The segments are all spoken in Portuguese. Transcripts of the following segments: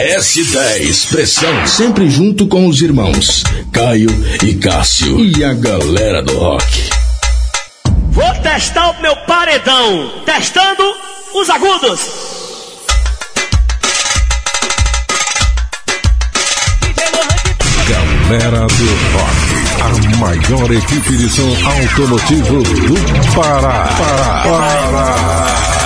S10 Pressão, sempre junto com os irmãos Caio e Cássio e a galera do rock. Vou testar o meu paredão, testando os agudos. Galera do Rock, a maior equipe de som automotivo do Pará. Pará. Pará.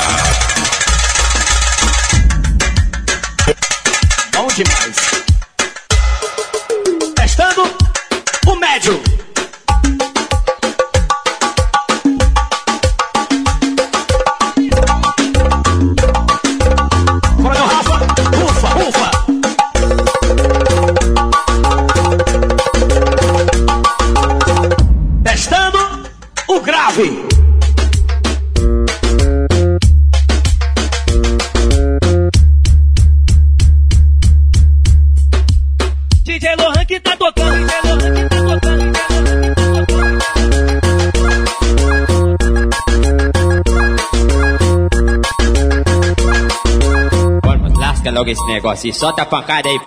Esse negócio aí. Solta a pancada aí.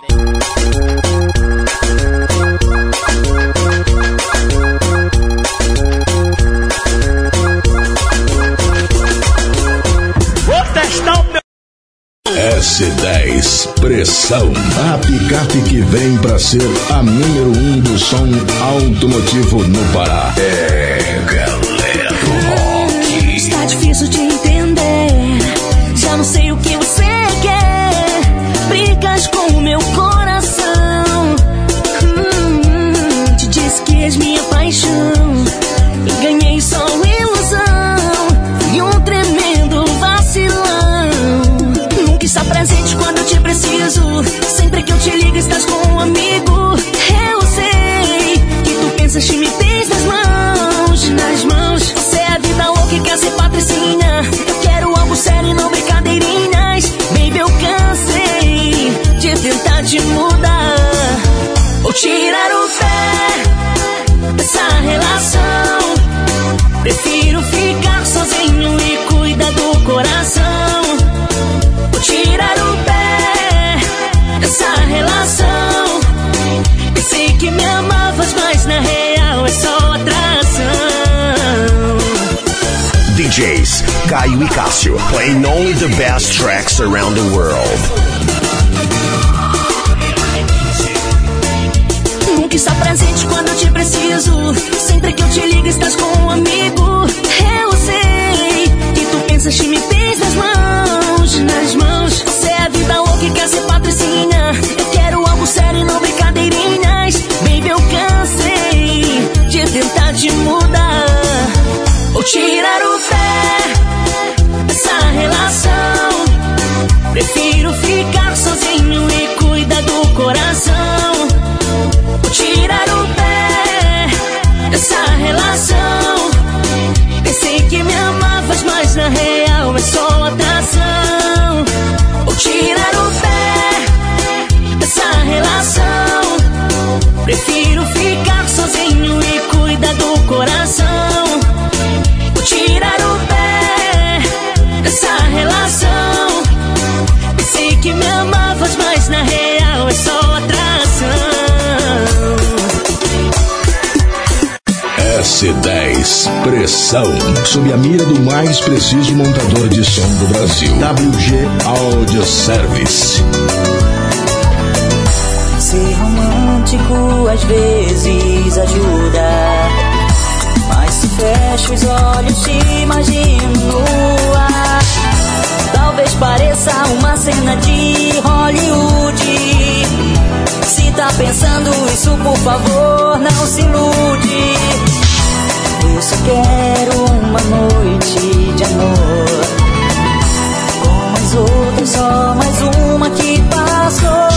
Vou testar o meu. S10 Pressão, a picape que vem pra ser a número um do som automotivo no Pará. É, galera rock. Está difícil de DJs Caio e Cássio, playing only the best tracks around the world. Nunca está presente quando eu te preciso. Sempre que eu te ligo, estás com um amigo. Eu sei que tu pensas que me tens nas mãos. Nas mãos, você é a vida louca e quer ser patricinha. Eu quero algo sério e não brincadeirinhas. Baby, eu cansei de tentar te mudar. Ou tirar o pé dessa relação. Prefiro ficar sozinho e cuidar do coração. Vou tirar o pé dessa relação. Pensei que me amavas, mas na real é só atração. Vou tirar o pé dessa relação. Prefiro ficar sozinho e cuidar do coração. S10 Pressão, sob a mira do mais preciso montador de som do Brasil. WG Audio Service. Ser romântico às vezes ajuda. Mas se fecho os olhos, te imagino. Talvez pareça uma cena de Hollywood. Se tá pensando isso, por favor, não se ilude. Eu só quero uma noite de amor. Como as outras, só mais uma que passou.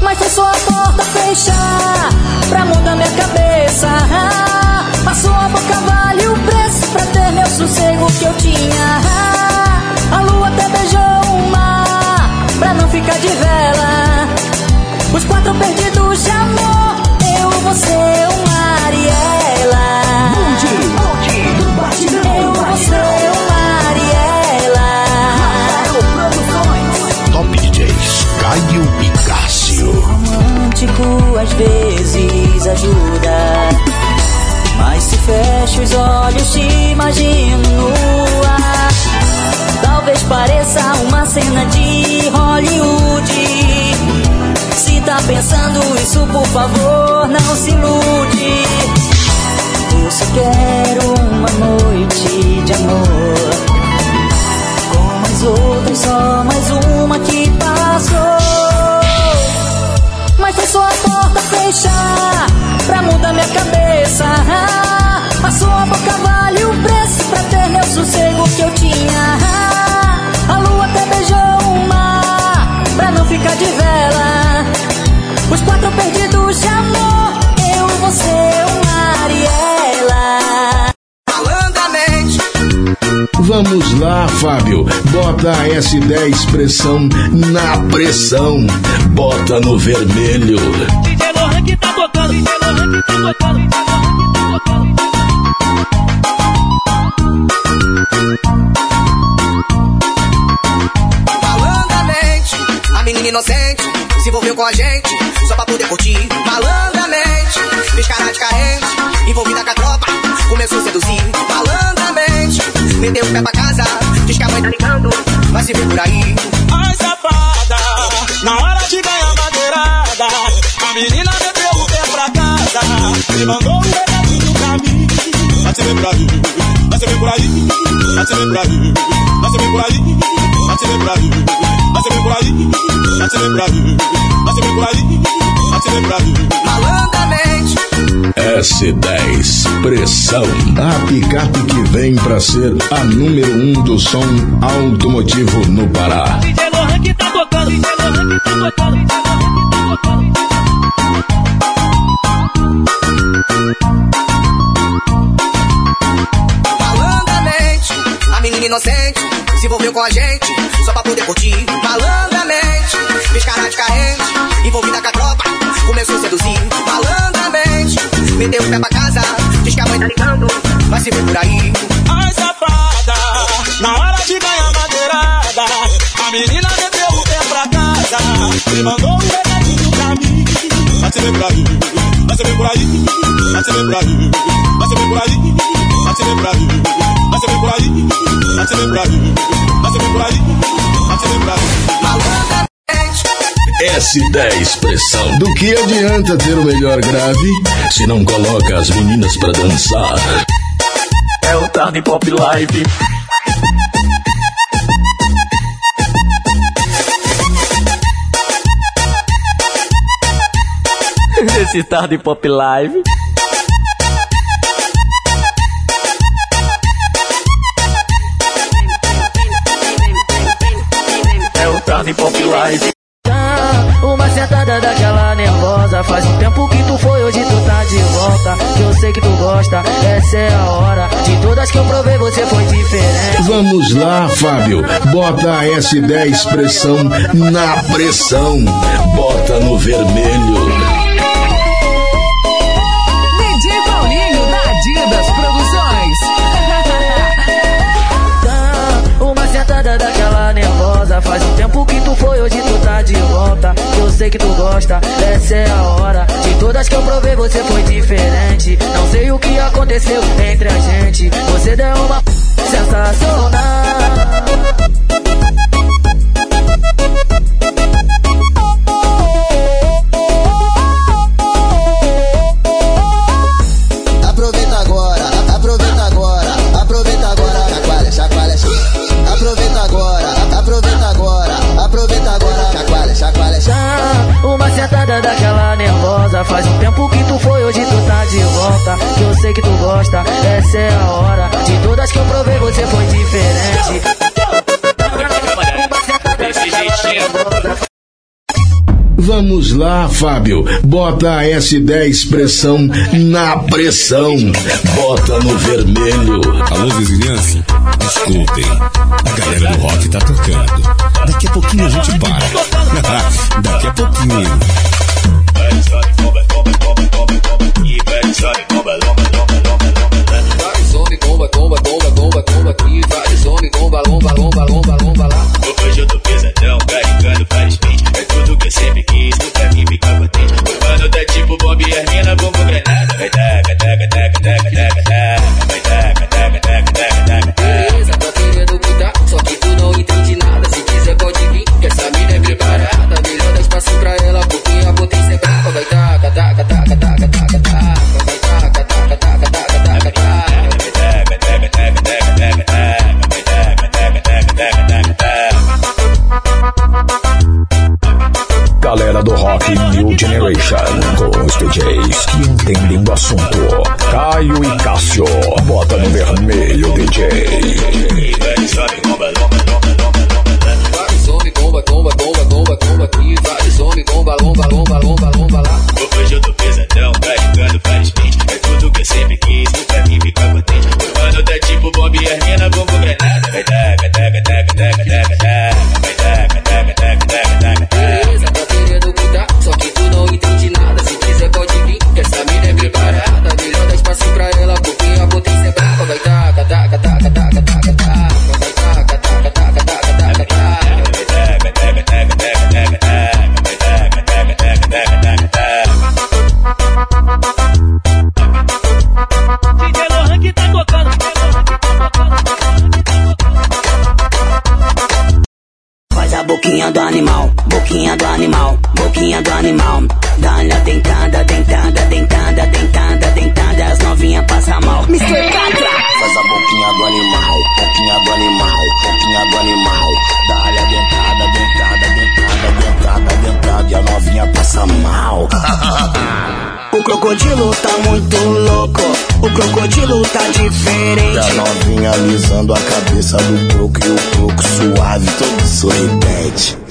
Mas foi só a porta fechar pra mudar minha cabeça. A sua boca vale o preço pra ter meu sossego que eu tinha. A lua até beijou o mar pra não ficar de vela. Os quatro perdidos de amor, eu, você, o ajuda. Mas se fecho os olhos, te imagino. Talvez pareça uma cena de Hollywood. Se tá pensando isso, por favor, não se ilude. Eu só quero uma noite de amor. Como as outras, só mais uma que passou. Fechar pra mudar minha cabeça. A sua boca vale o preço pra ter meu sossego que eu tinha. A lua até beijou o mar pra não ficar de vela. Os quatro perdidos de amor, eu, você, o mar e ela. Vamos lá, Fábio. Bota a S10 pressão na pressão. Bota no vermelho. DJ Lohan que tá tocando, DJ Lohan que tá tocando, DJ Lohan que tá tocando. malandramente, a menina inocente se envolveu com a gente só pra poder curtir. Malandramente, fez cara de carente, envolvida com a tropa, começou a seduzir. Malandramente, meteu o pé pra casa, diz que a mãe tá ligando, vai se ver por aí. Ai, safada, na hora de ganhar casa e mandou um recadinho pra mim. Vai se ver por aí, vai se ver por aí, vai se ver por aí, vai se ver por aí, vai se ver por aí, vai se ver por aí, vai se ver por aí, vai se ver por aí, vai se ver por aí. Malandramente, S10 Pressão. A picape que vem pra ser a número um do som automotivo no Pará. DJ Lohan que tá tocando, DJ Lohan que tá tocando, DJ Lohan que tá tocando. Malandramente, a menina inocente se envolveu com a gente só pra poder curtir. Malandramente, fez cara de carente, envolvida com a tropa, começou a seduzir. Malandramente, meteu o pé pra casa, diz que a mãe tá ligando, vai se ver por aí. Ai, safada, na hora de ganhar madeirada, a menina meteu o pé pra casa e mandou um recadinho pra mim. Vai se ver por aí, vai se ver por aí, vai se ver por aí, vai se ver por aí, vai se ver por aí, vai se ver por aí, vai se ver por aí, vai se ver por aí, vai ver por aí. Malandramente, S10 Pressão. Do que adianta ter o melhor grave se não coloca as meninas pra dançar? É o Tarde Pop Live. Esse Tarde Pop Live. É o Tarde Pop Live. Uma sentada daquela nervosa Faz um tempo que tu foi, hoje tu tá de volta Que eu sei que tu gosta, essa é a hora De todas que eu provei, você foi diferente Vamos lá, Fábio. Bota a S10 Pressão na pressão. Bota no vermelho. De volta. Eu sei que tu gosta, essa é a hora. De todas que eu provei, você foi diferente. Não sei o que aconteceu entre a gente. Você deu uma sensacional tempo que tu foi, hoje tu tá de volta Que eu sei que tu gosta, essa é a hora De todas que eu provei, você foi diferente. Vamos lá, Fábio. Bota a S10 Pressão na pressão. Bota no vermelho. Alô, vizinhança? Desculpem. A galera do rock tá tocando. O crocodilo tá muito louco, o crocodilo tá E a diferente. novinha alisando a cabeça do croco e o croco suave, todo sorridente.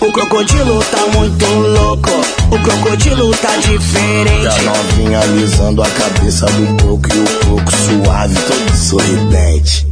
O crocodilo tá muito louco, o crocodilo tá E a diferente. novinha alisando a cabeça do croco e o croco suave, todo sorridente.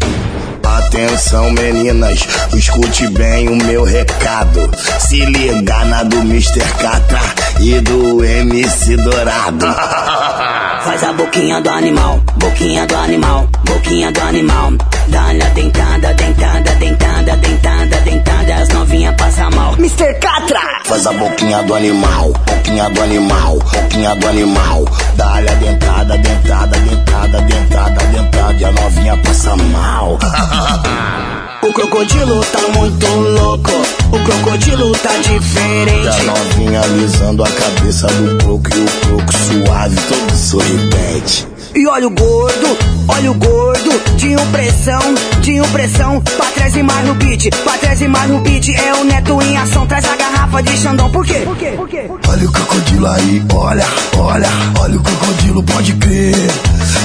Atenção meninas, escute bem o meu recado. Se liga na do Mr. Catra e do MC Dourado. Faz a boquinha do animal, boquinha do animal, boquinha do animal. Dá-lhe a dentada, dentada, dentada, dentada, dentada. As novinhas passam mal. Mr. Catra! Faz a boquinha do animal, boquinha do animal, boquinha do animal. Dá-lhe a dentada, dentada, dentada, dentada, dentada. E a novinha passa mal. O crocodilo tá muito louco, o crocodilo tá a diferente. novinha alisando a cabeça do croco e o croco suave, todo sorridente. E olha o gordo, olha o gordo, de impressão, de impressão. Pra trás e mais no beat, pra trás e mais no beat. É o neto em ação, traz a garrafa de Xandão. Por quê? Por quê? Por quê? Olha o crocodilo aí, olha, olha, olha o crocodilo, pode crer.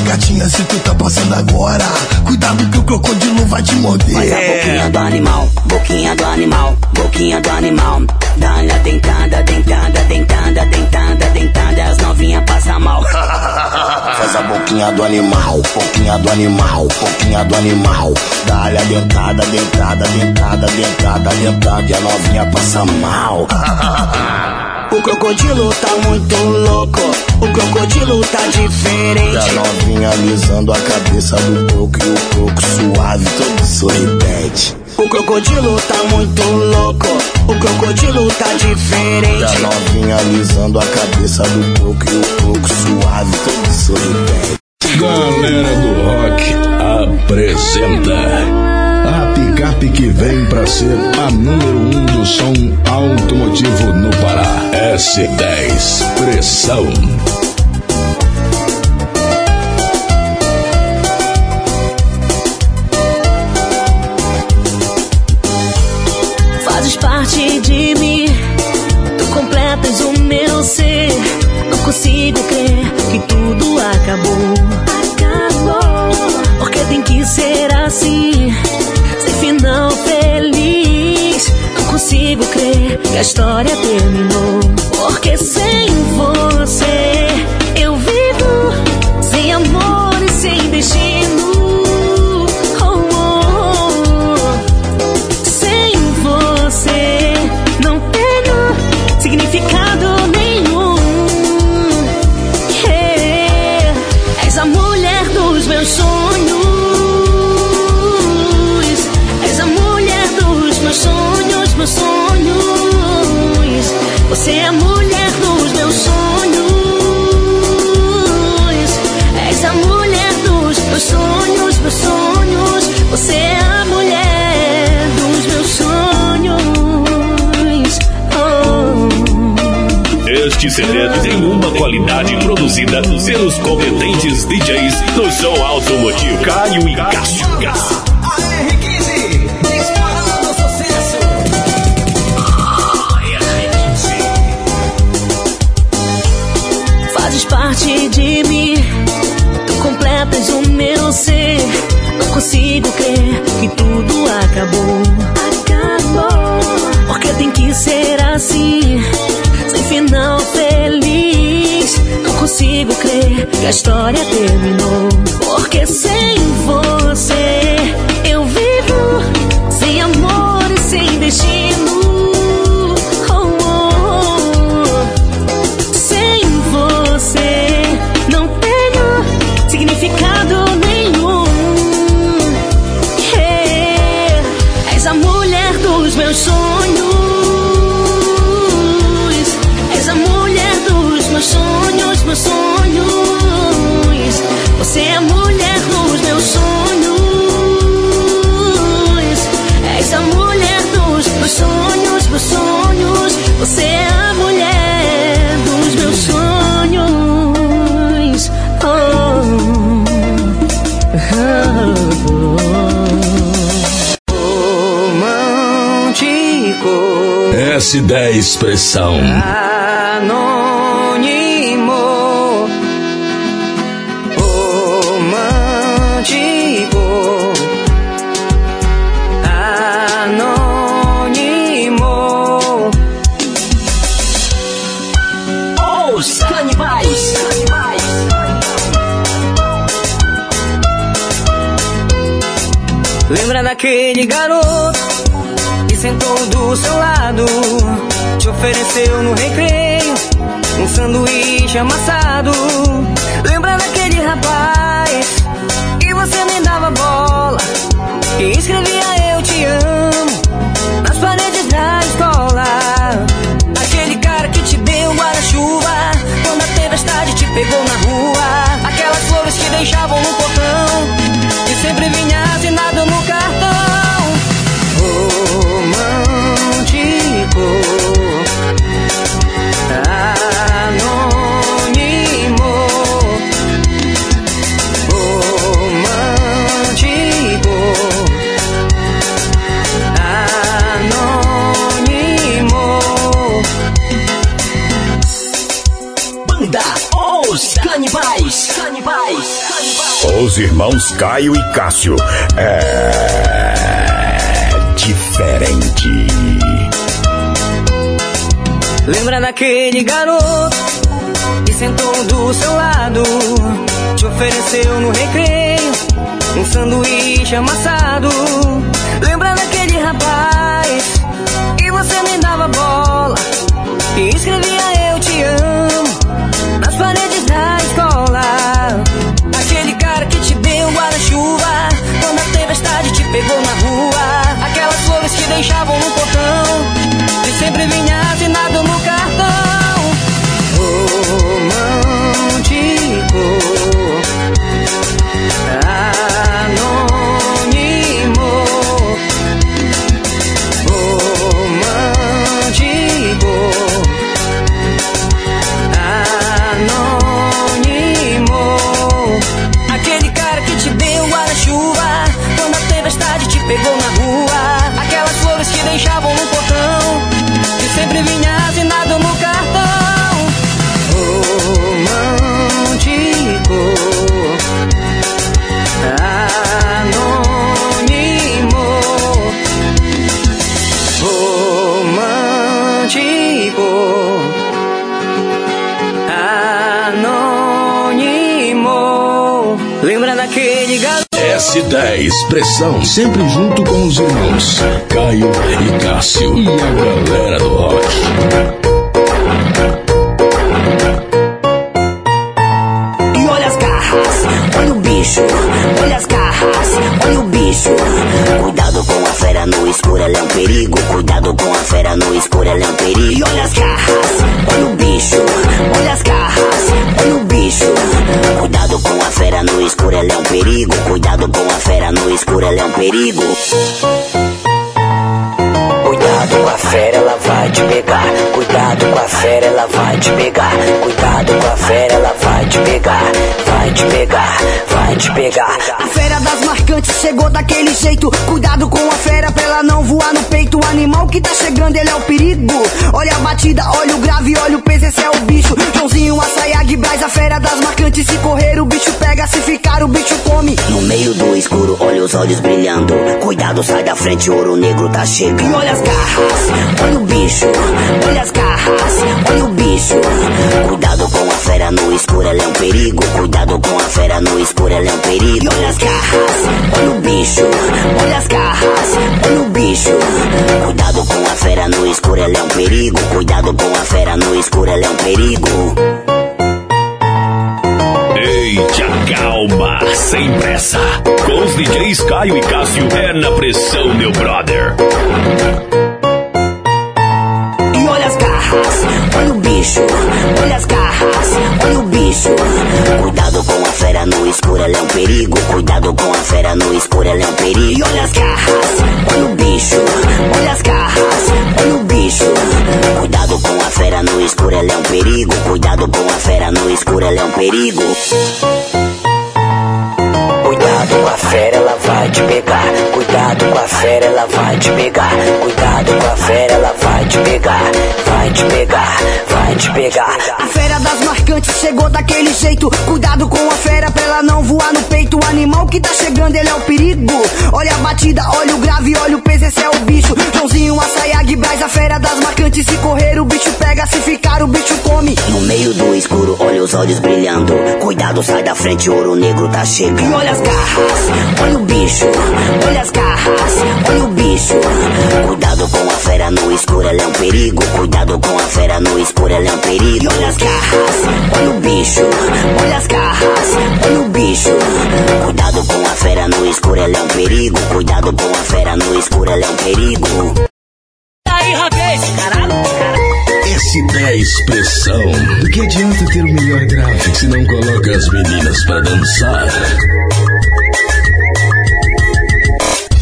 Gatinha, se tu tá passando agora, cuidado que o crocodilo vai te morder. Faz a boquinha do animal, boquinha do animal, boquinha do animal. Dá-lhe a dentada, dentada, dentada, dentada, dentada. As novinhas passam mal. Faz a boquinha do animal, boquinha do animal, boquinha do animal. Dá-lhe a dentada, dentada, dentada, dentada, dentada. E a novinha passa mal. O crocodilo tá muito louco, o crocodilo tá a diferente. novinha alisando a cabeça do croco e o croco suave, todo sorridente. O crocodilo tá muito louco, o crocodilo tá a diferente. novinha alisando a cabeça do croco e o croco suave, todo sorridente. Galera do Rock apresenta picape que vem pra ser a número um do som automotivo no Pará. S10 Pressão. Fazes parte de mim, tu completas o meu ser. Não consigo crer que tudo acabou. Acabou. Porque tem que ser assim, consigo crer que a história terminou. Porque sem você eu vivo sem amor e sem destino. Oh, oh, oh. Sem você não tenho significado. Este CD tem uma qualidade produzida pelos competentes DJs do som automotivo Caio e Cássio. Fazes parte de mim, tu completas o meu ser. Não consigo crer que tudo acabou. Acabou. Porque tem que ser assim, consigo crer que a história terminou. Porque sem você eu vivo sem amor e sem destino. S10 Expressão. anônimo, romântico, anônimo. Os canibais. Lembra daquele garoto sentou do seu lado, te ofereceu no recreio um sanduíche amassado. Lembra daquele rapaz que você nem dava bola, que escrevia eu te amo nas paredes da escola. Aquele cara que te deu guarda-chuva quando a tempestade te pegou na rua. Aquelas flores que deixavam no portão e sempre vinha assinado no Os irmãos Caio e Cássio. É. diferente. Lembra daquele garoto que sentou do seu lado, te ofereceu no recreio um sanduíche amassado. Lembra daquele rapaz que você nem dava bola, que escrevia eu te amo nas paredes guarda-chuva quando a tempestade te pegou na rua. Aquelas flores que deixavam no portão e sempre vinha assinado no cartão. Expressão. Sempre junto com os irmãos Caio e Cássio. E a galera do rock. Perigo. Cuidado com a fera, ela vai te pegar. Cuidado com a fera, ela vai te pegar. Cuidado com a fera, ela vai te pegar. Vai te pegar, vai te pegar. A fera das marcantes chegou daquele jeito. Cuidado com a fera pra ela não voar no peito. O animal que tá chegando, ele é o perigo. Olha a batida, olha o grave, olha o peso, esse é o bicho. Joãozinho, a Sayag, Braz, a fera das marcantes. Se correr, o bicho pega, se ficar, o bicho come. No meio do escuro, olha os olhos brilhando. Cuidado, sai da frente, ouro negro tá chegando. E olha as garras, olha o bicho. Olha as garras, olha o bicho. Cuidado com fera no escuro, ela é um perigo. Cuidado com a fera no escuro, ela é um perigo. E olha as garras, olha o bicho. olha as garras, olha o bicho. Cuidado com a fera no escuro, ela é um perigo. Cuidado com a fera no escuro, ela é um perigo. Eita, calma, sem pressa. Com os DJs Caio e Cássio é na pressão, meu brother. E olha as garras, olha o bicho. Olha as garras, olha o bicho. Cuidado com a fera no escuro, ela é um perigo. Cuidado com a fera no escuro, ela é um perigo. E olha as garras, olha o bicho. olha as garras, olha o bicho. Cuidado com a fera no escuro, ela é um perigo. Cuidado com a fera no escuro, ela é um perigo. Cuidado com a fera, ela vai te pegar. Cuidado com a fera, ela vai te pegar. Cuidado com a fera, ela vai te pegar. Vai te pegar, vai te pegar. A fera das marcantes chegou daquele jeito. Cuidado com a fera pra ela não voar no peito. O animal que tá chegando, ele é o perigo. Olha a batida, olha o grave, olha o peso, esse é o bicho. Joãozinho, a Sayag, Braz, a fera das marcantes. Se correr, o bicho pega, se ficar, o bicho come. No meio do escuro, olha os olhos brilhando. Cuidado, sai da frente, ouro negro tá chegando. E olha as garras, olha o bicho. olha as garras, olha o bicho. Cuidado com a fera no escuro, ela é um perigo. Cuidado com a fera no escuro, ela é um perigo. E olha as garras, olha o bicho. olha as garras, olha o bicho. Cuidado com a fera no escuro, ela é um perigo. Cuidado com a fera no escuro, ela é um perigo. Aí, rapaz, caralho, S10 Expressão. Do que adianta ter o melhor gráfico se não coloca as meninas pra dançar?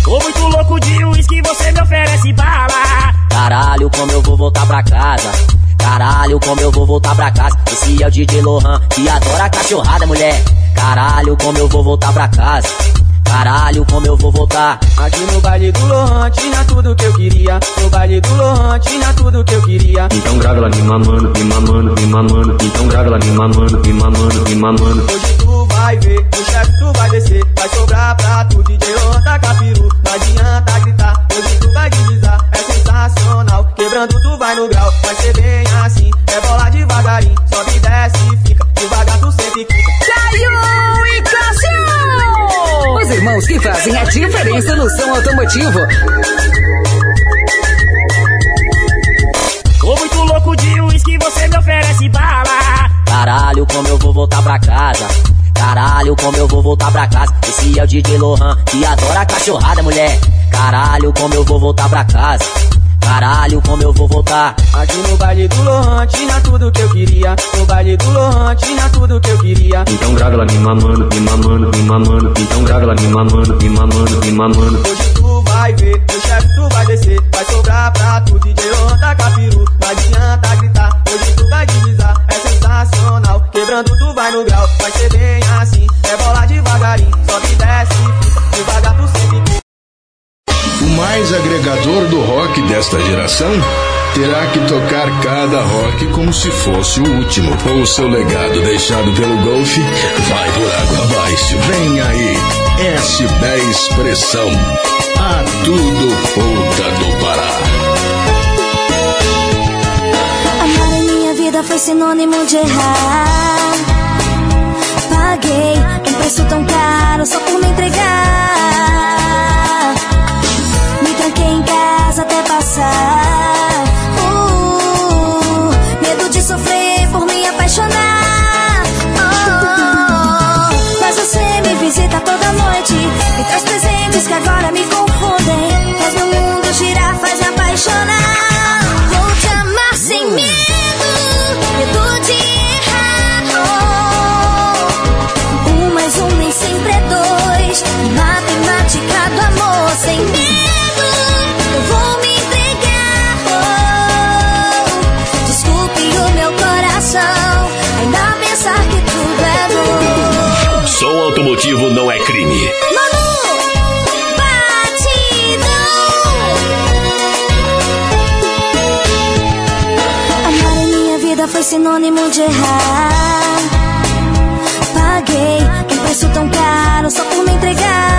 Tô muito louco de uísque, você me oferece bala. Caralho, como eu vou voltar pra casa? Caralho, como eu vou voltar pra casa? Esse é o DJ Lohan, que adora cachorrada, mulher. Caralho, como eu vou voltar pra casa? Caralho, como eu vou voltar? Aqui no baile do Lohan tinha tudo que eu queria. No baile do Lohan tinha tudo que eu queria. Então grava ela me mamando, me mamando, me mamando. Então grava ela me mamando, me mamando, me mamando. Hoje tu vai ver, o chefe tu vai descer. Vai sobrar pra tu, DJ Lohan tá capiru. Não adianta gritar, hoje tu vai deslizar. É sensacional, quebrando tu vai no grau. Vai ser bem assim, é bola devagarinho. Sobe e desce, fica devagar tu sempre quica. Caio e Cássio! Os irmãos que fazem a diferença no som automotivo. Tô muito louco de uísque, você me oferece bala. Caralho, como eu vou voltar pra casa? Caralho, como eu vou voltar pra casa? Esse é o DJ Lohan, que adora cachorrada, mulher. Caralho, como eu vou voltar pra casa? Caralho, como eu vou voltar? Aqui no baile do Lohan tinha tudo que eu queria. No baile do Lohan tinha tudo que eu queria. Então grava ela me mamando, me mamando, me mamando. Então grava ela me mamando, me mamando, me mamando. Hoje tu vai ver, o chefe tu vai descer. Vai sobrar pra tu, DJ Lohan tá capiru. Não adianta gritar, hoje tu vai deslizar. É sensacional, quebrando tu vai no grau. Vai ser bem assim, é bola devagarinho. Sobe e desce, devagar sempre. O mais agregador do rock desta geração terá que tocar cada rock como se fosse o último. O seu legado deixado pelo Golf vai por água abaixo. Vem aí, S10 Expressão. A tudo ponta do Pará. Sinônimo de errar. Paguei um preço tão caro só por me entregar. Me tranquei em casa até passar. Uh, medo de sofrer por me apaixonar. Oh, mas você me visita toda noite. Me traz presentes que agora me confundem. Faz meu mundo girar, faz me apaixonar. Esportivo não é crime. Manu, batidão. Amar em minha vida foi sinônimo de errar. Paguei um preço tão caro só por me entregar.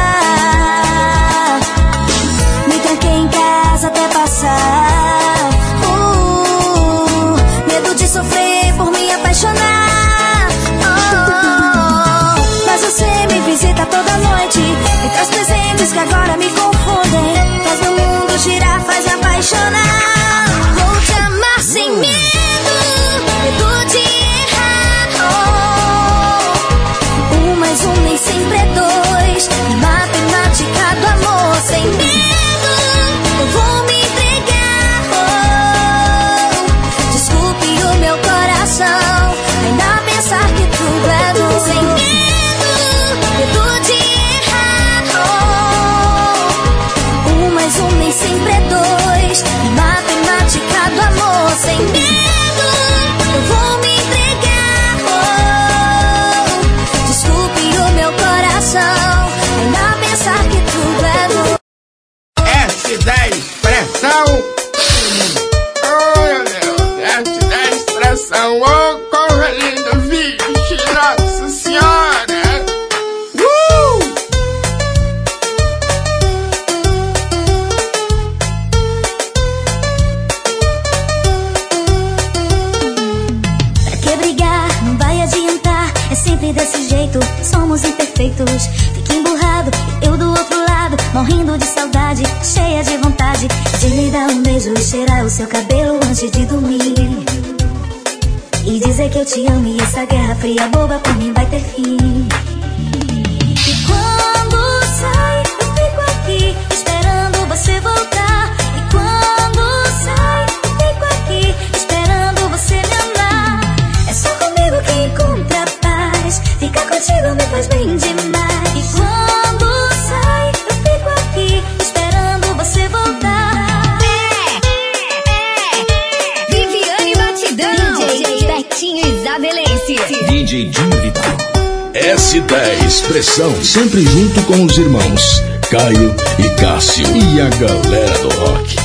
sempre junto com os irmãos Caio e Cássio e a galera do rock.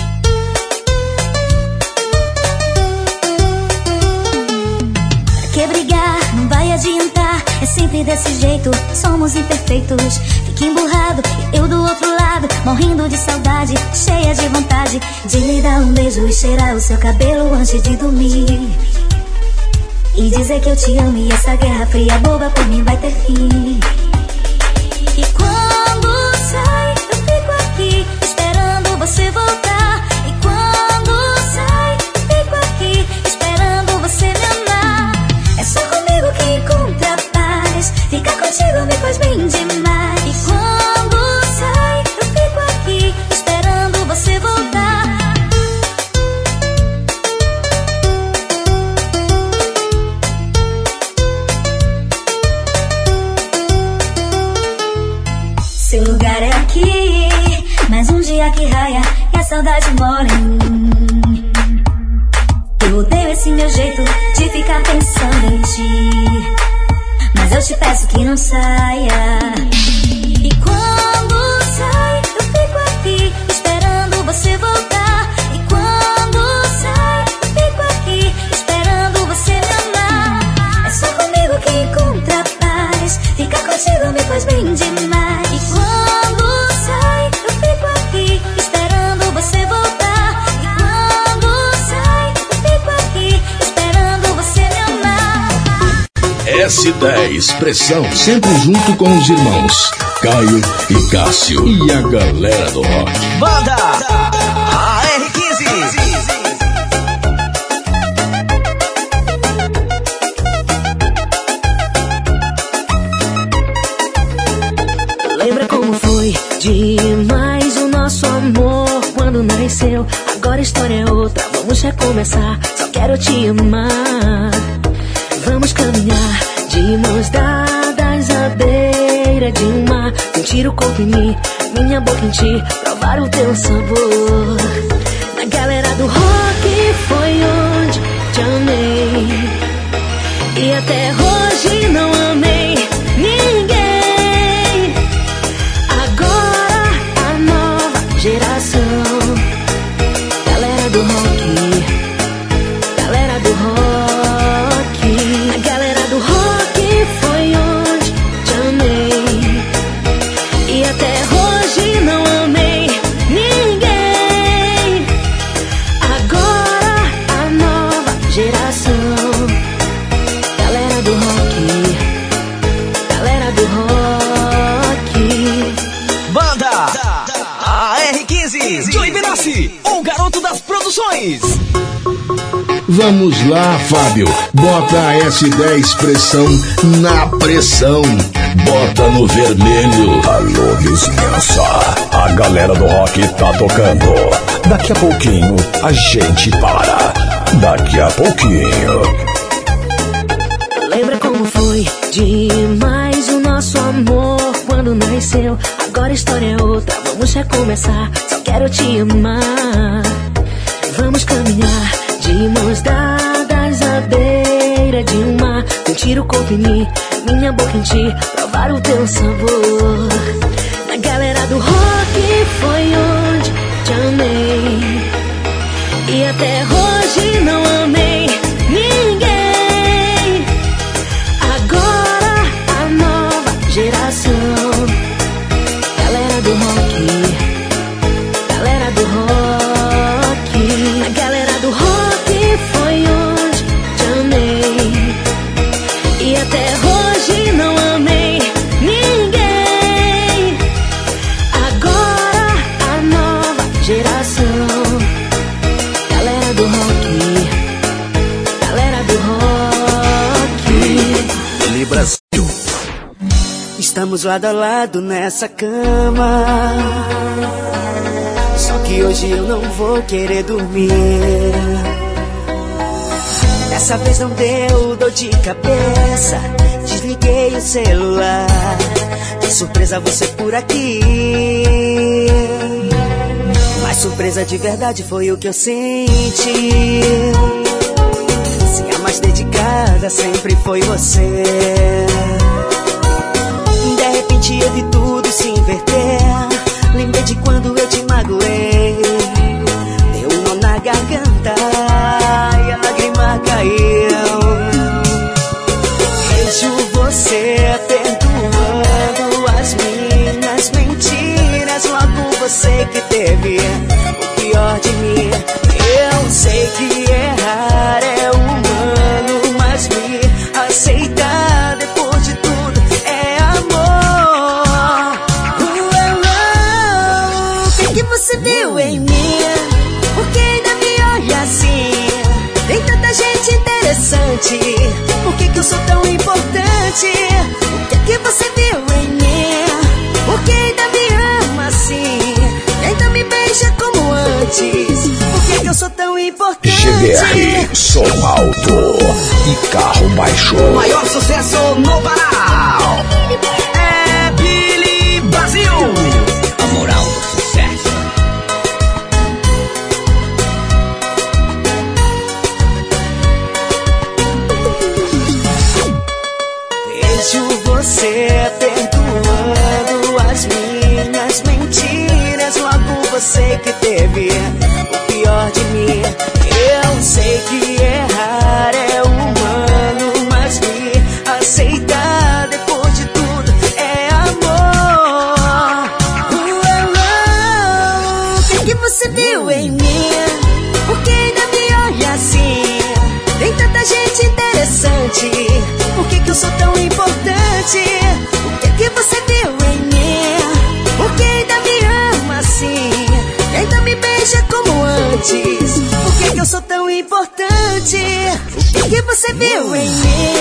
Pra que brigar? Não vai adiantar. É sempre desse jeito, somos imperfeitos. Fique emburrado, eu do outro lado, morrendo de saudade, cheia de vontade de lhe dar um beijo e cheirar o seu cabelo antes de dormir. E dizer que eu te amo e essa guerra fria boba por mim vai ter fim. Expressão, sempre junto com os irmãos Caio e Cássio e a galera do rock. Banda AR15. Lembra como foi demais o nosso amor quando nasceu? Agora a história é outra, vamos recomeçar. Só quero te amar. Vamos caminhar de mãos dadas à beira de um mar. Sentir o corpo em mim, minha boca em ti Provar o teu sabor. Na galera do rock foi onde te amei. E até lá, Fábio. Bota a S10 pressão na pressão. Bota no vermelho. Alô, vizinhança. A galera do rock tá tocando. Daqui a pouquinho a gente para. Daqui a pouquinho. Lembra como foi demais o nosso amor quando nasceu? Agora a história é outra, vamos recomeçar. Só quero te amar. Vamos caminhar de mãos dadas de um mar. Sentir o corpo em mim, minha boca em ti, provar o teu sabor. Estamos lado a lado nessa cama. Só que hoje eu não vou querer dormir. Dessa vez não deu dor de cabeça. Desliguei o celular. De surpresa você por aqui. Mas surpresa de verdade foi o que eu senti. Se a mais dedicada sempre foi você. De eu vi tudo se inverter. Lembrei de quando eu te magoei. Deu um nó na garganta e a lágrima caiu. Vejo você perdoando as minhas mentiras. Logo você que teve o pior de mim. Eu sei que errar O que, que você viu em mim? Por que ainda me ama assim? Ainda me beija como antes. Por que, que eu sou tão importante? GBR, som alto e carro baixo. O maior sucesso no Pará. Você que você viu em mim?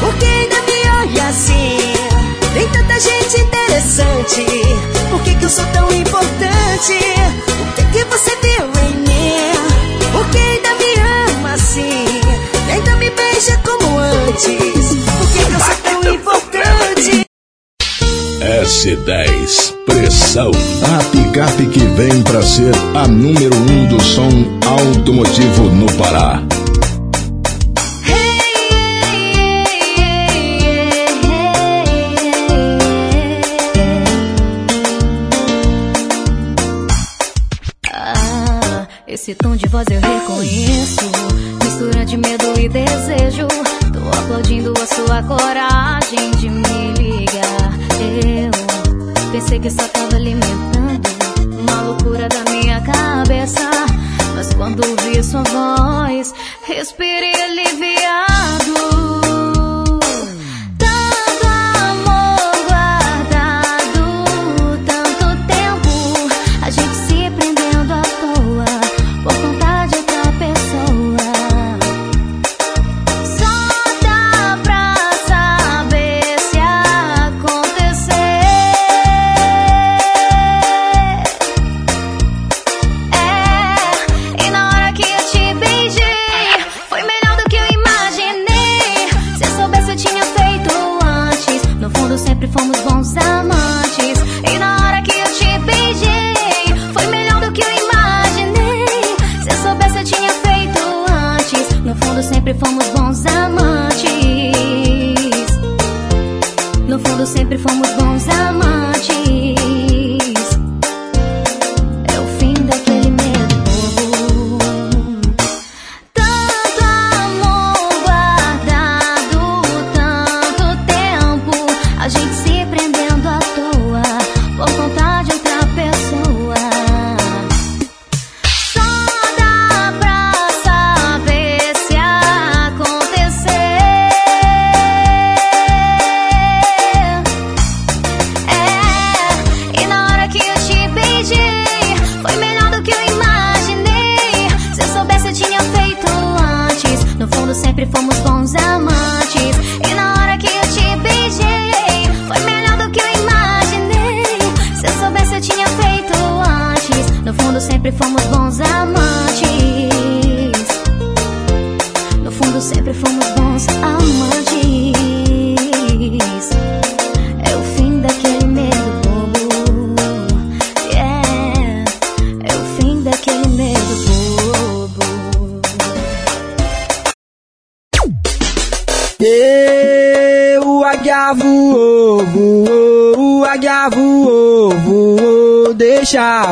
Por que ainda me olha assim? Tem tanta gente interessante. Por que, que eu sou tão importante? O que, que você viu em mim? Por que ainda me ama assim? Ainda me beija como antes? Por que, que eu sou tão importante? S10 Pressão. A picape que vem pra ser a número um do som automotivo no Pará. Tom de voz eu reconheço. Mistura de medo e desejo. Tô aplaudindo a sua coragem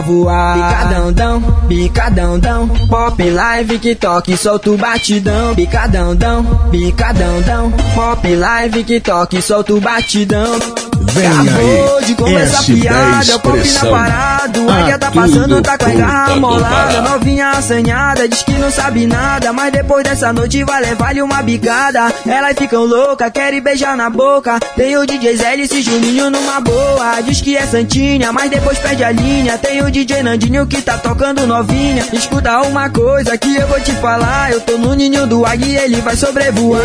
voar. Picadão, dão, picadão, dão, pop live que toque, solta o batidão. Picadão, dão, picadão, dão, pop live que toque, solta o batidão. Vem Acabou aí, de começar a S10 piada, é o pop na parada. Tá passando, tá com a garra molada. Novinha assanhada, diz que não sabe nada. Mas depois dessa noite vai levar-lhe uma bicada. Elas ficam loucas, querem beijar na boca. Tem o DJ Zé e Juninho numa boa. Diz que é Santinha, mas depois perde a linha. Tem o DJ Nandinho que tá tocando novinha. Escuta uma coisa que eu vou te falar. Eu tô no ninho do águia e ele vai sobrevoar.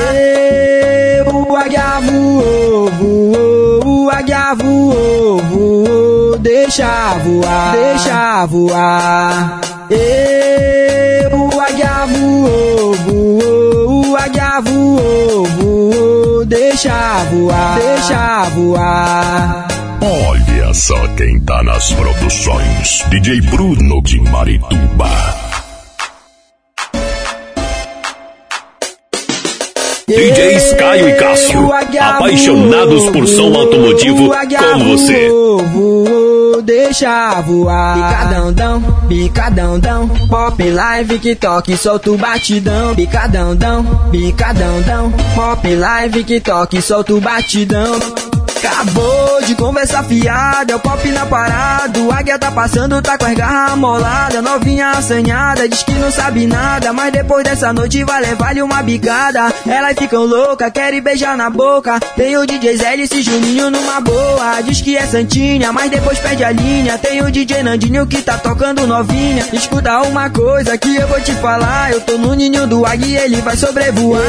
O águia voou, voou, o águia voou, voou, deixa voar, deixa voar. E o águia voou, voou, o águia voou, voou, deixa voar, deixa voar. Olha só quem tá nas produções. DJ Bruno de Marituba. DJs Caio e Cássio, apaixonados por som automotivo como você. Deixa voar. Picadão, dão, picadão, dão. Pop live que toque, solta o batidão. Picadão, dão, picadão, dão. Pop live que toque, solta o batidão. Acabou de conversa fiada, é o pop na parada. O águia tá passando, tá com as garras amoladas. Novinha assanhada, diz que não sabe nada. Mas depois dessa noite vai levar-lhe uma bicada. Elas ficam loucas, querem beijar na boca. Tem o DJ Zé e Juninho numa boa. Diz que é Santinha, mas depois perde a linha. Tem o DJ Nandinho que tá tocando novinha. Escuta uma coisa que eu vou te falar. Eu tô no ninho do águia e ele vai sobrevoar.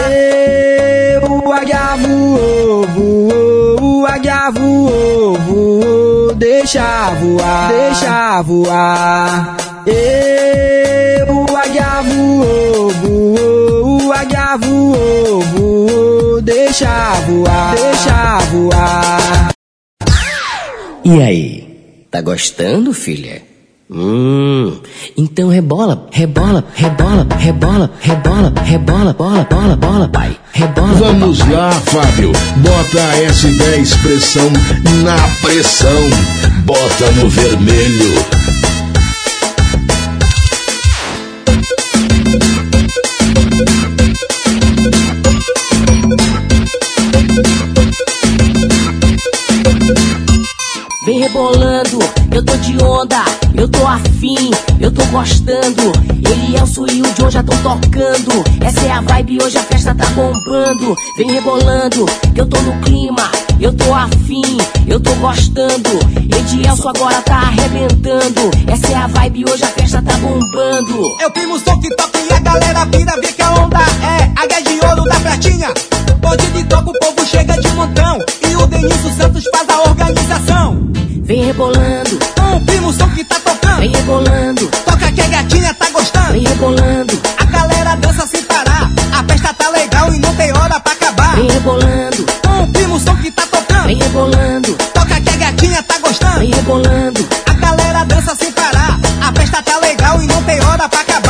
O águia voou, voou, o águia voou, voou, deixa voar, deixa voar. E o águia voou, voou, o águia voou, voou, deixa voar, deixa voar. E aí? Tá gostando, filha? Hum, então rebola, rebola, rebola, rebola, rebola, rebola, bola, bola, bola, pai. Rebola. Vamos lá, Fábio. Bota a S10 pressão na pressão. Bota no vermelho. Vem rebolando eu tô de onda, eu tô afim, eu tô gostando. Ele é o e o John já tão tocando. Essa é a vibe, hoje a festa tá bombando. Vem rebolando, que eu tô no clima, eu tô afim, eu tô gostando. Edielso agora tá arrebentando. Essa é a vibe, hoje a festa tá bombando. Eu primo som que toca e a galera vira, vê que a onda é a guerra de ouro da pratinha. Hoje de toca o povo chega de montão e o Denício Santos faz a organização. Vem rebolando, vem rebolando, toca que a gatinha tá gostando. vem rebolando, A galera dança sem parar, a festa tá legal e não tem hora pra acabar. vem rebolando, O primo som que tá tocando, vem rebolando, toca que a gatinha tá gostando. vem rebolando. A galera dança sem parar, a festa tá legal e não tem hora pra acabar.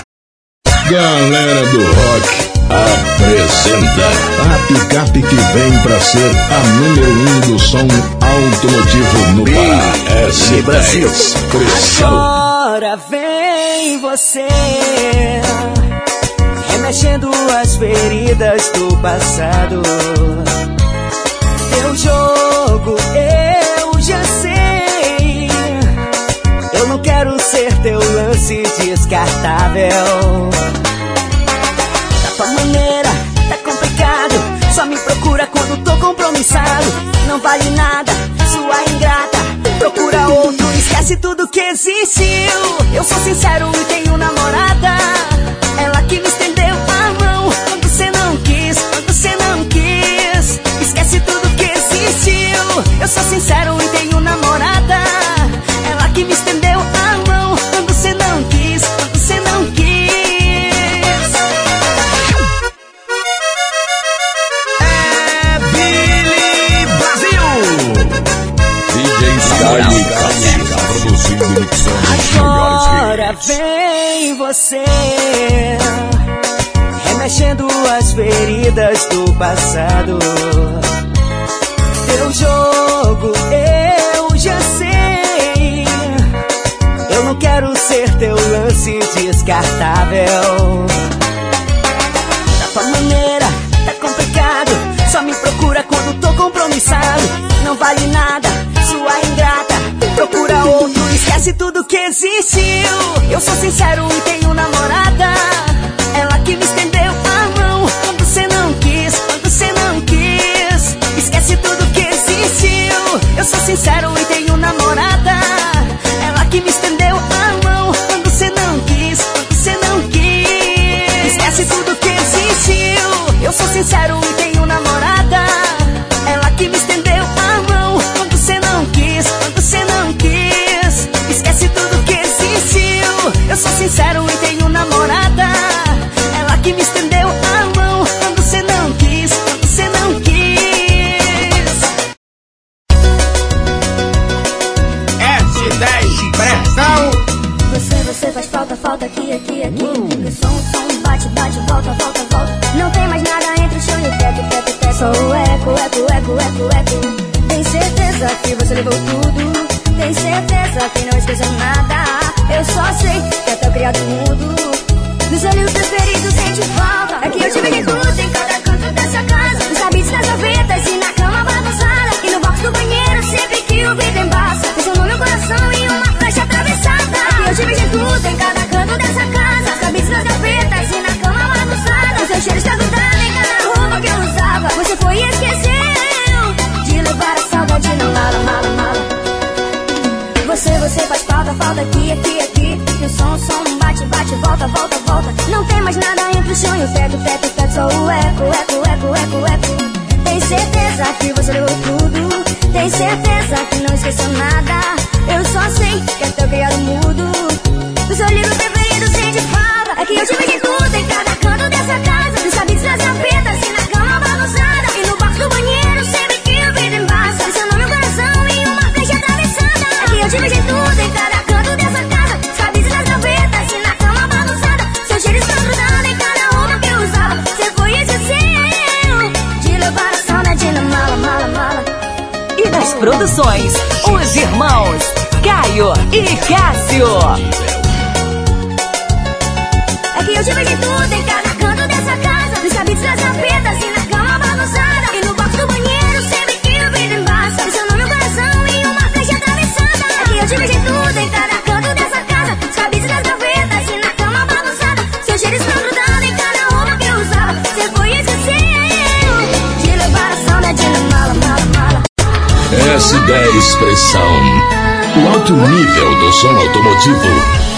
Galera do rock apresenta a picape que vem pra ser a número um do som automotivo no Pará. S10 Pressão. Agora vem você remexendo as feridas do passado. Teu jogo Eu não quero ser teu lance descartável. Da tua maneira tá complicado. Só me procura quando tô compromissado. Não vale nada, sua ingrata. Procura outro, esquece tudo que existiu. Eu sou sincero e tenho namorada. Ela que me estendeu a mão quando você não quis, quando você não quis. Esquece tudo que existiu. Eu sou sincero e vem você remexendo as feridas do passado. Teu jogo eu já sei. Eu não quero ser teu lance descartável. Da tua maneira tá complicado. Só me procura quando tô compromissado. Não vale nada, sua ingrata. Procura outro, esquece tudo que existiu. Eu sou sincero e tenho namorada. Ela que me estendeu a mão quando você não quis, quando você não quis. Esquece tudo que existiu. Eu sou sincero e tenho namorada. Ela que me estendeu a mão quando você não quis, quando você não quis. Esquece tudo que existiu. Eu sou sincero eco, eco, eco. Tem certeza que você levou tudo. Tem certeza que não esqueceu nada. Eu só sei que até o criado mudo. Nos olhos preferidos sente falta. É que eu tive de tudo em cada canto dessa casa. Nos habitos nas gavetas e na cama bagunçada. E no box do banheiro sempre que o vidro embaça. Pensando no meu coração e uma flecha atravessada. É que eu tive de tudo em cada canto dessa casa. Os habitos nas gavetas e na cama bagunçada. O seu cheiro está grudado em cada roupa que eu usava. Você foi e esqueceu de levar a saudade na mala, mala, mala. Você, você faz falta, falta aqui, aqui, aqui. E o som, som, bate, bate, volta, volta, volta. Não tem mais nada entre o chão e o teto, teto, teto. Só o eco, eco, eco, eco, eco. Tem certeza que você levou tudo. Tem certeza que não esqueceu nada. Eu só sei que até o criado mudo. Do seu livro preferido sente falta. É que eu tive de tudo em cada canto dessa casa. Dos habitos nas gavetas e na produções, os irmãos Caio e Cássio. É que eu tive de tudo em cada canto dessa casa. Dos habitos nas gavetas S10 Pressão. O alto nível do som automotivo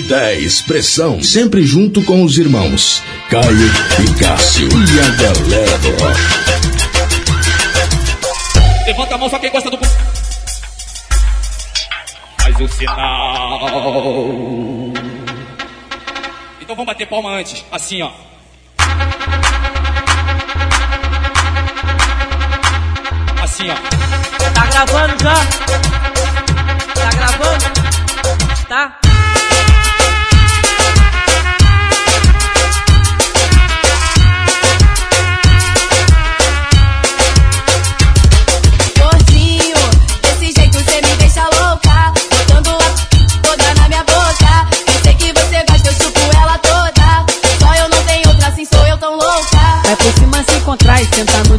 10, pressão, sempre junto com os irmãos Caio e Cássio e a galera. Levanta a mão só quem gosta do. Faz o sinal. Então vamos bater palma antes, assim ó. Assim ó. Tá gravando já? Tá gravando? Tá?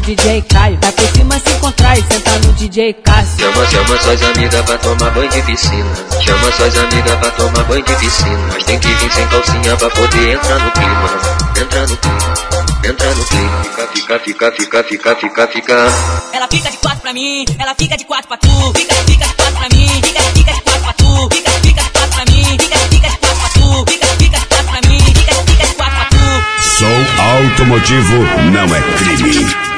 DJ Caio. Vai por cima se encontrar e senta no DJ Cássio. Chama, chama suas amigas pra tomar banho de piscina. Chama suas amigas pra tomar banho de piscina. Mas tem que vir sem calcinha pra poder entrar no clima. Entra no clima, entra no clima. Fica, fica, fica, fica, fica, fica, fica. Ela fica de quatro pra mim, ela fica de quatro pra tu. Fica, fica de quatro pra mim, fica, fica de quatro pra tu. Fica, fica de quatro pra mim, fica, fica de quatro pra tu. Fica, fica de quatro pra mim, fica, fica de quatro pra tu. Sou automotivo, não é crime.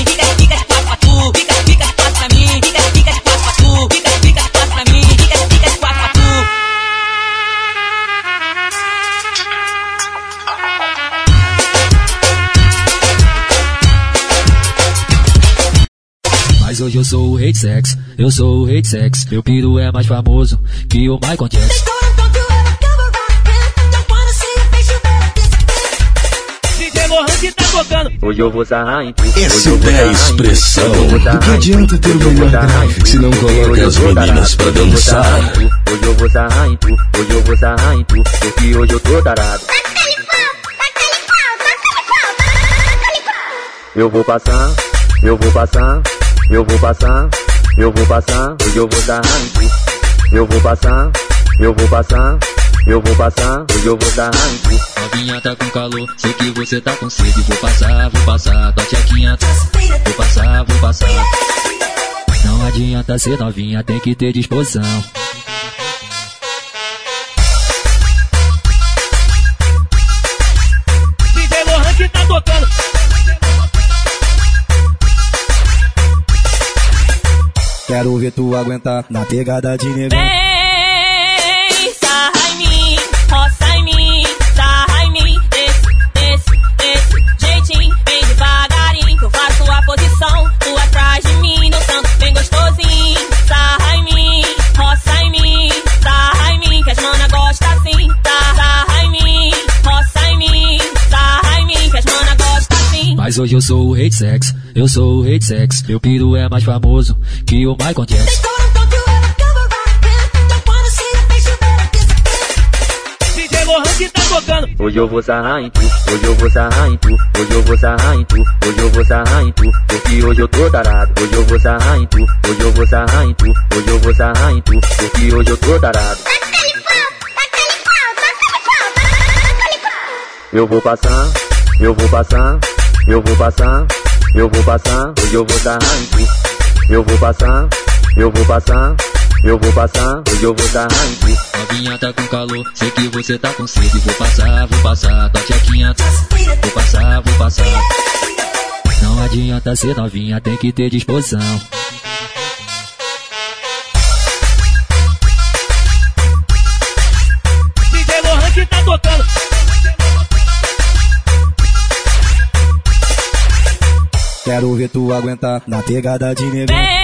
Hoje eu sou o rei de sexo, eu sou o rei de sexo. Meu piro é mais famoso que o Michael Jackson. Tá. Hoje eu vou sarrar em vou é a expressão. Hoje eu vou Do sarrar que em tu. adianta ter o vou melhor drive se não coloca as meninas pra dançar? Hoje eu vou sarrar em tu. Hoje eu vou sarrar em tu. Porque hoje eu tô tarado. Eu vou passar, eu vou passar, eu vou passar, eu vou passar, hoje eu vou em tu. Eu vou passar, eu vou passar, eu vou passar, hoje eu vou em tu. Novinha tá com calor, sei que você tá com sede. Vou passar, vou passar, tua tchequinha. Vou passar, vou passar. Não adianta ser novinha, tem que ter disposição. Quero ver tu aguentar na pegada de negão. Mas hoje eu sou o rei de sexo, eu sou o rei de sexo. Meu piro é mais famoso que o Michael Jackson. Tá. Hoje eu vou sarrar em tu, hoje eu vou sarrar em tu, hoje eu vou sarrar em tu, hoje eu vou sarrar em tu, porque hoje eu tô tarado, hoje eu vou sarrar em tu, hoje eu vou sarrar em tu, hoje eu vou sarrar em tu, porque hoje eu tô tarado. Eu vou passar, eu vou passar, eu vou passar, eu vou passar, hoje eu vou em tu. Eu vou passar, eu vou passar, eu vou passar, hoje eu vou em tu. Novinha tá com calor, sei que você tá com sede. Vou passar, vou passar, tua tchequinha. Vou passar, vou passar. Não adianta ser novinha, tem que ter disposição. DJ Lohan que tá tocando. Quero ver tu aguentar na pegada de negão.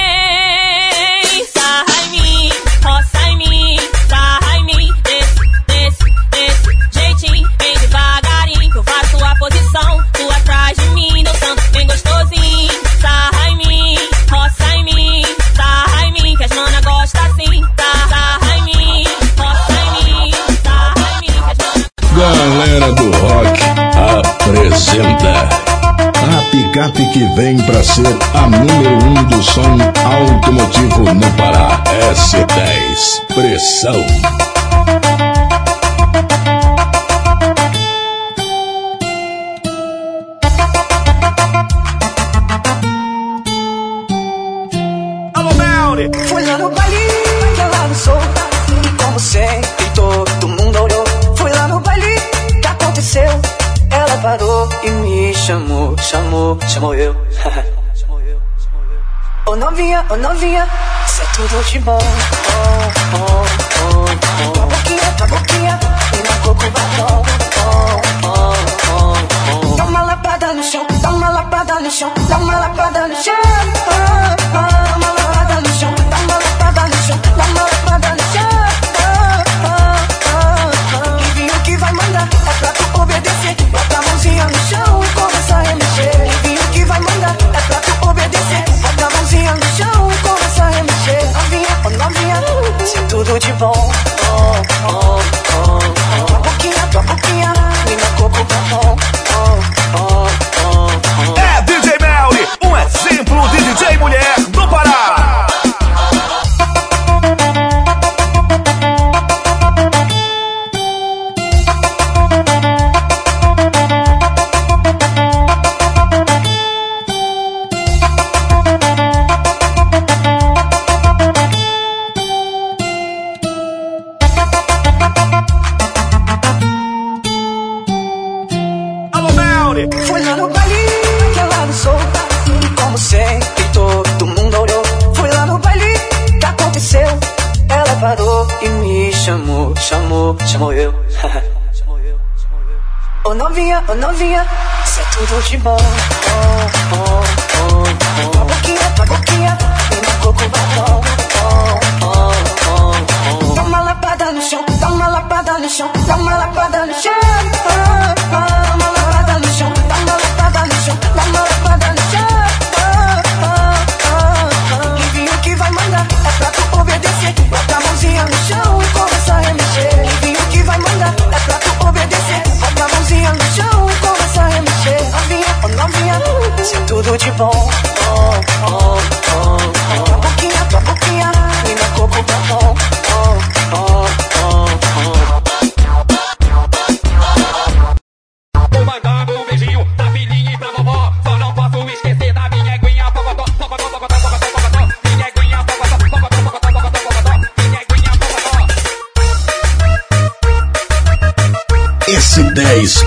Pra ser a número um do som automotivo no Pará. S10 Pressão. Chamou, eu Ô novinha, ô novinha Isso é tudo de bom oh, oh, oh, oh. Tua boquinha, tua boquinha E na coco batom oh, oh, oh, oh. Dá uma lapada no chão Dá uma lapada no chão Dá uma lapada no chão chamou, eu. Ô novinha, ô novinha, isso é tudo de bom. Oh, oh, oh, oh. Uma boquinha, boquinha, batom. Oh, oh, oh, oh. Dá uma lapada no chão, dá uma lapada no chão, dá uma lapada no chão. Oh, oh. tudo de bom. Oh, oh.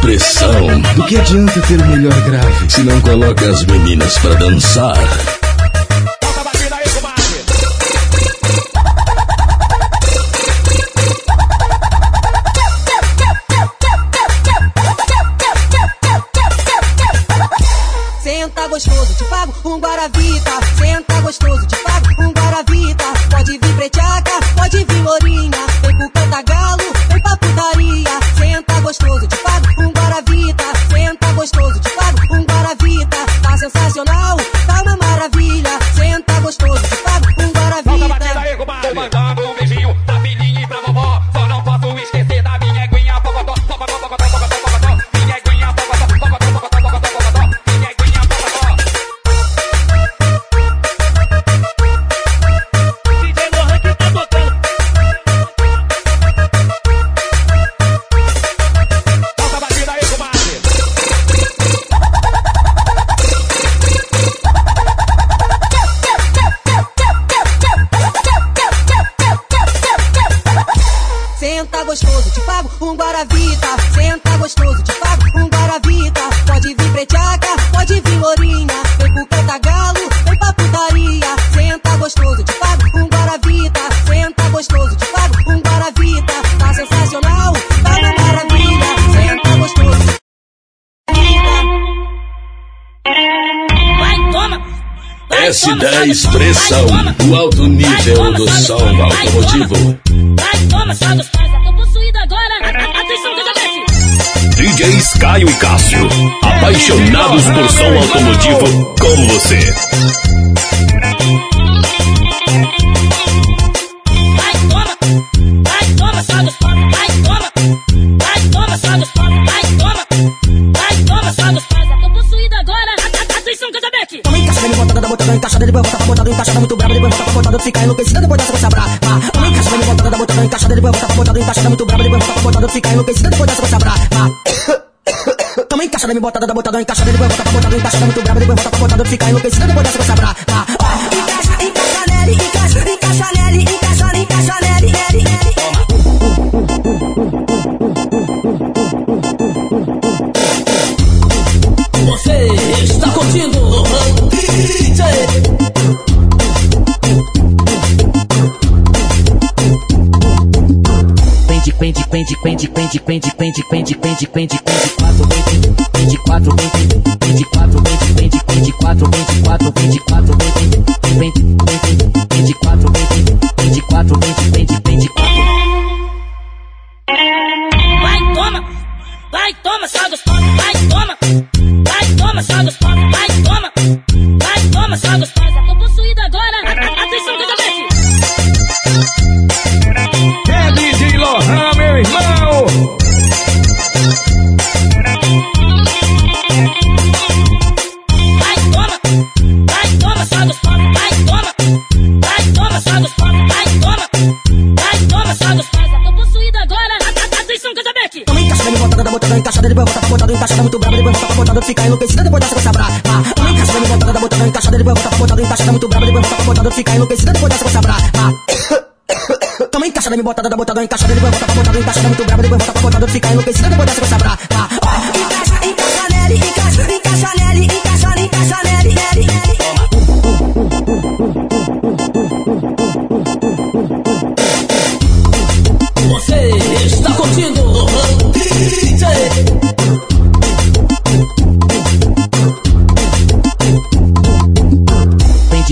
expressão. Do que adianta ter o melhor grave se não coloca as meninas para dançar? atenção, o alto nível do som automotivo. DJs Caio e Cássio, apaixonados por som automotivo como você. encaixada, me botada, da botada, encaixada, depois botar pra botada, encaixada, muito brava, depois bota pra botada, fica enlouquecida, depois dessa você abra. Tá, ó, encaixa, encaixa nele, encaixa, encaixa nele, encaixa, encaixa nele, nele, nele. Você está curtindo o DJ. pende, pende, pende, pende, pende, pende, pende, pende, pende, pende, pende, quatro, pende. 24, 20, 24, 20, 24, 24, 24, 24. botadão encaixada, depois volta pra botadão encaixada, muito brava, depois volta pra botadão, fica enlouquecida, depois dessa coisa brava. Tá, ó, encaixa, encaixa nele, encaixa, encaixa nele, encaixa, encaixa nele, nele, nele. Você está curtindo o DJ.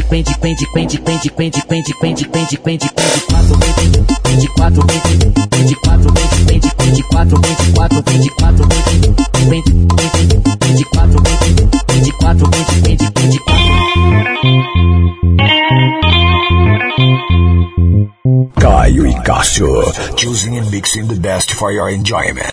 pende, pende, pende, pende, pende, pende, pende, pende, pende, pende, choosing and mixing the best for your enjoyment.